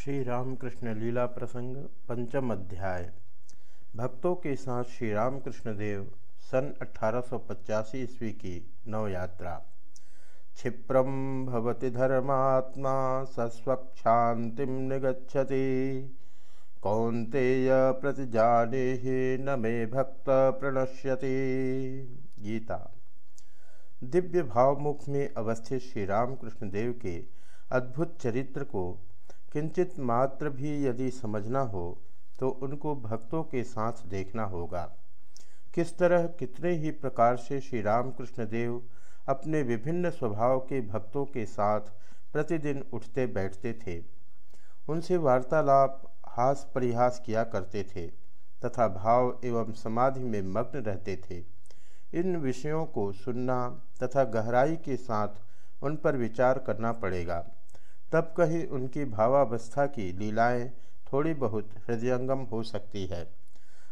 श्री रामकृष्ण लीला प्रसंग, पंचम अध्याय। भक्तों के साथ श्री रामकृष्ण देव सन अठारह सौ पचासी ईस्वी की नव यात्रा क्षिप्रम भवति धर्मात्मा सस्वक्षाति निगछति कौंतेय प्रतिजाने न मे भक्त प्रणश्यति। गीता। दिव्य भावमुख में अवस्थित श्री रामकृष्ण देव के अद्भुत चरित्र को किंचित मात्र भी यदि समझना हो तो उनको भक्तों के साथ देखना होगा। किस तरह कितने ही प्रकार से श्री रामकृष्ण देव अपने विभिन्न स्वभाव के भक्तों के साथ प्रतिदिन उठते बैठते थे। उनसे वार्तालाप हास परिहास किया करते थे, तथा भाव एवं समाधि में मग्न रहते थे। इन विषयों को सुनना तथा गहराई के साथ उन पर विचार करना पड़ेगा। तब कहीं उनकी भावावस्था की लीलाएँ थोड़ी बहुत हृदयंगम हो सकती है।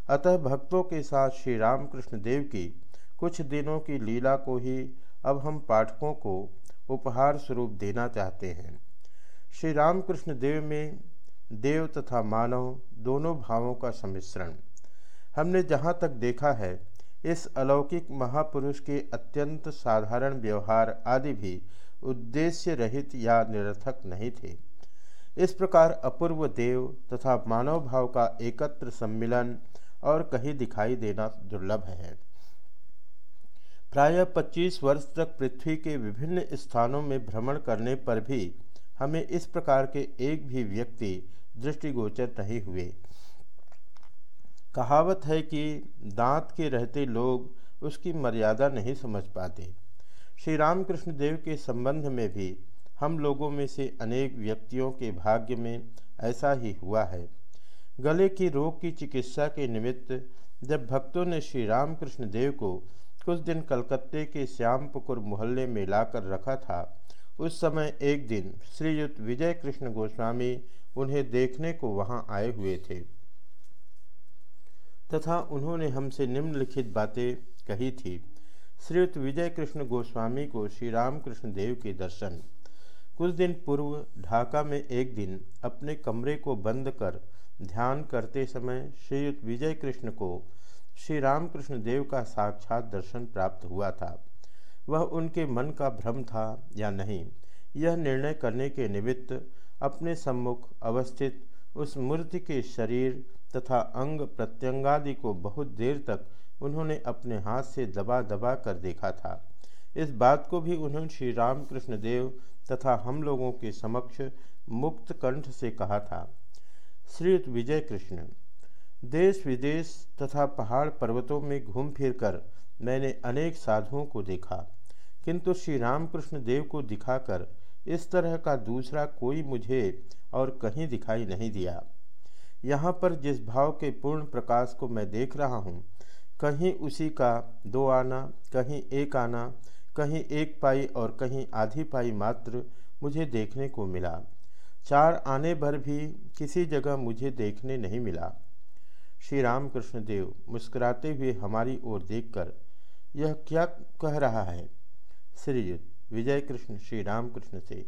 अतः भक्तों के साथ श्री रामकृष्ण देव की कुछ दिनों की लीला को ही अब हम पाठकों को उपहार स्वरूप देना चाहते हैं। श्री रामकृष्ण देव में देव तथा मानव दोनों भावों का सम्मिश्रण। हमने जहाँ तक देखा है, इस अलौकिक महापुरुष के अत्यंत साधारण व्यवहार आदि भी उद्देश्य रहित या निरर्थक नहीं थे। इस प्रकार अपूर्व देव तथा मानव भाव का एकत्र सम्मिलन और कहीं दिखाई देना दुर्लभ है। प्रायः 25 वर्ष तक पृथ्वी के विभिन्न स्थानों में भ्रमण करने पर भी हमें इस प्रकार के एक भी व्यक्ति दृष्टिगोचर नहीं हुए। कहावत है कि दांत के रहते लोग उसकी मर्यादा नहीं समझ पाते। श्री रामकृष्ण देव के संबंध में भी हम लोगों में से अनेक व्यक्तियों के भाग्य में ऐसा ही हुआ है। गले की रोग की चिकित्सा के निमित्त जब भक्तों ने श्री रामकृष्ण देव को कुछ दिन कलकत्ते के श्यामपुकुर मोहल्ले में लाकर रखा था, उस समय एक दिन श्रीयुक्त विजय कृष्ण गोस्वामी उन्हें देखने को वहाँ आए हुए थे। तथा उन्होंने हमसे निम्नलिखित बातें कही थी। श्रीयुक्त विजय कृष्ण गोस्वामी को श्री रामकृष्ण देव के दर्शन। कुछ दिन पूर्व ढाका में एक दिन अपने कमरे को बंद कर ध्यान करते समय श्रीयुक्त विजय कृष्ण को श्री रामकृष्ण देव का साक्षात दर्शन प्राप्त हुआ था। वह उनके मन का भ्रम था या नहीं, यह निर्णय करने के निमित्त अपने सम्मुख अवस्थित उस मूर्ति के शरीर तथा अंग प्रत्यंगादि को बहुत देर तक उन्होंने अपने हाथ से दबा दबा कर देखा था। इस बात को भी उन्होंने श्री रामकृष्ण देव तथा हम लोगों के समक्ष मुक्त कंठ से कहा था। श्रीयुक्त विजय कृष्ण देश विदेश तथा पहाड़ पर्वतों में घूम फिर कर मैंने अनेक साधुओं को देखा, किंतु श्री रामकृष्ण देव को दिखाकर इस तरह का दूसरा कोई मुझे और कहीं दिखाई नहीं दिया। यहाँ पर जिस भाव के पूर्ण प्रकाश को मैं देख रहा हूँ, कहीं उसी का दो आना, कहीं एक आना, कहीं एक पाई और कहीं आधी पाई मात्र मुझे देखने को मिला। चार आने भर भी किसी जगह मुझे देखने नहीं मिला। श्री रामकृष्ण देव मुस्कुराते हुए हमारी ओर देखकर, यह क्या कह रहा है? श्रीयुत विजय कृष्ण श्री रामकृष्ण से,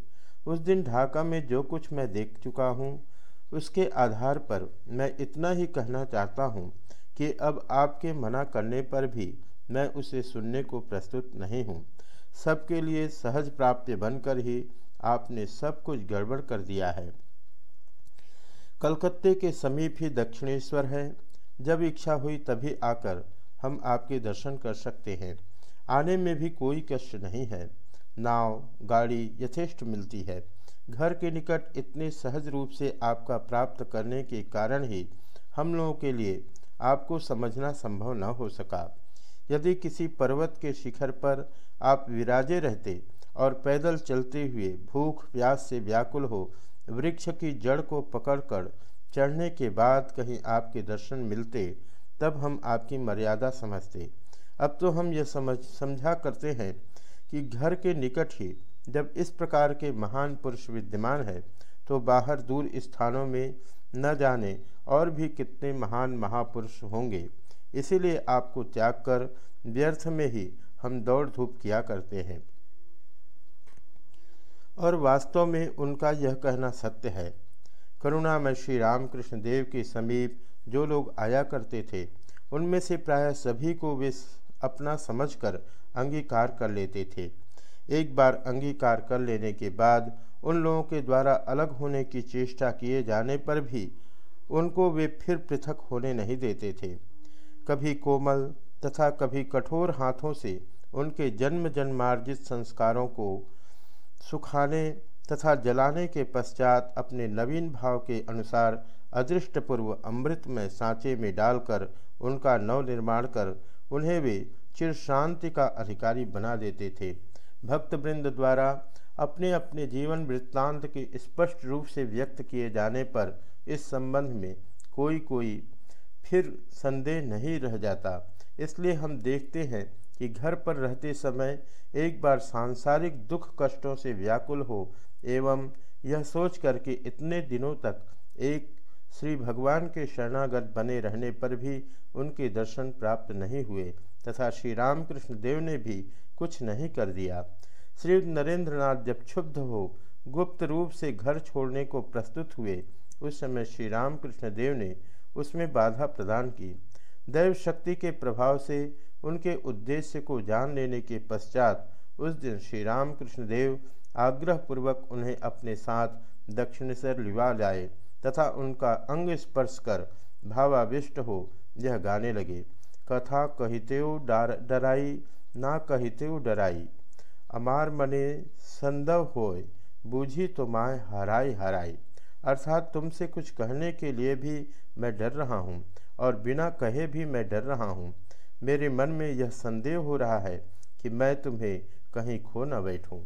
उस दिन ढाका में जो कुछ मैं देख चुका हूँ उसके आधार पर मैं इतना ही कहना चाहता हूँ कि अब आपके मना करने पर भी मैं उसे सुनने को प्रस्तुत नहीं हूँ। सबके लिए सहज प्राप्य बनकर ही आपने सब कुछ गड़बड़ कर दिया है। कलकत्ते के समीप ही दक्षिणेश्वर है। जब इच्छा हुई तभी आकर हम आपके दर्शन कर सकते हैं। आने में भी कोई कष्ट नहीं है। नाव, गाड़ी यथेष्ट मिलती है। घर के निकट इतने सहज रूप से आपका प्राप्त करने के कारण ही हम लोगों के लिए आपको समझना संभव न हो सका। यदि किसी पर्वत के शिखर पर आप विराजे रहते और पैदल चलते हुए भूख, प्यास से व्याकुल हो, वृक्ष की जड़ को पकड़कर चढ़ने के बाद कहीं आपके दर्शन मिलते, तब हम आपकी मर्यादा समझते। अब तो हम यह समझ, समझा करते हैं कि घर के निकट ही जब इस प्रकार के महान पुरुष विद्यमान है तो बाहर दूर स्थानों में न जाने और भी कितने महान महापुरुष होंगे। इसीलिए आपको त्याग कर व्यर्थ में ही हम दौड़ धूप किया करते हैं। और वास्तव में उनका यह कहना सत्य है। करुणा में श्री रामकृष्ण देव के समीप जो लोग आया करते थे, उनमें से प्राय सभी को वे अपना समझकर अंगीकार कर लेते थे। एक बार अंगीकार कर लेने के बाद उन लोगों के द्वारा अलग होने की चेष्टा किए जाने पर भी उनको वे फिर पृथक होने नहीं देते थे। कभी कोमल तथा कभी कठोर हाथों से उनके जन्म जन्मार्जित संस्कारों को सुखाने तथा जलाने के पश्चात अपने नवीन भाव के अनुसार अदृष्टपूर्व अमृत में सांचे में डालकर उनका नवनिर्माण कर उन्हें वे चिर शांति का अधिकारी बना देते थे। भक्तवृंद द्वारा अपने अपने जीवन वृत्तांत के स्पष्ट रूप से व्यक्त किए जाने पर इस संबंध में कोई कोई फिर संदेह नहीं रह जाता। इसलिए हम देखते हैं कि घर पर रहते समय एक बार सांसारिक दुख कष्टों से व्याकुल हो एवं यह सोच कर कि इतने दिनों तक एक श्री भगवान के शरणागत बने रहने पर भी उनके दर्शन प्राप्त नहीं हुए। तथा श्री रामकृष्ण देव ने भी कुछ नहीं कर दिया। श्री नरेंद्र नाथ जब क्षुब्ध हो, गुप्त रूप से घर छोड़ने को प्रस्तुत हुए, उस समय श्री रामकृष्ण देव ने उसमें बाधा प्रदान की। दैव शक्ति के प्रभाव से उनके उद्देश्य को जान लेने के पश्चात उस दिन श्री रामकृष्ण देव आग्रहपूर्वक उन्हें अपने साथ दक्षिणेश्वर लिवा लाए तथा उनका अंग स्पर्श कर भावाविष्ट हो यह गाने लगे। कथा कहितेव डराई, ना कहितेव डराई। अमार मने संदव होय, बूझी तो माए हराई हराई। अर्थात तुमसे कुछ कहने के लिए भी मैं डर रहा हूँ, और बिना कहे भी मैं डर रहा हूँ। मेरे मन में यह संदेह हो रहा है कि मैं तुम्हें कहीं खो न बैठूँ।